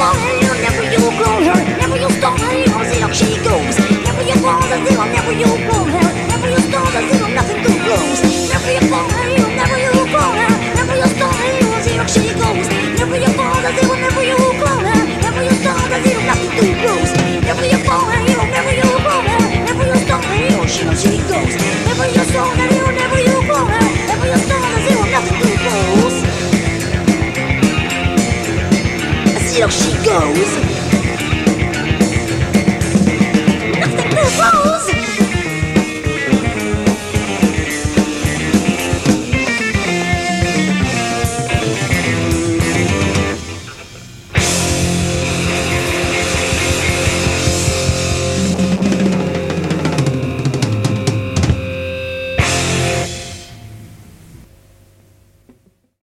fall you, never you grow her. Never you stop her, you see how she goes. Never you fall in love, never you grow her. Here she goes.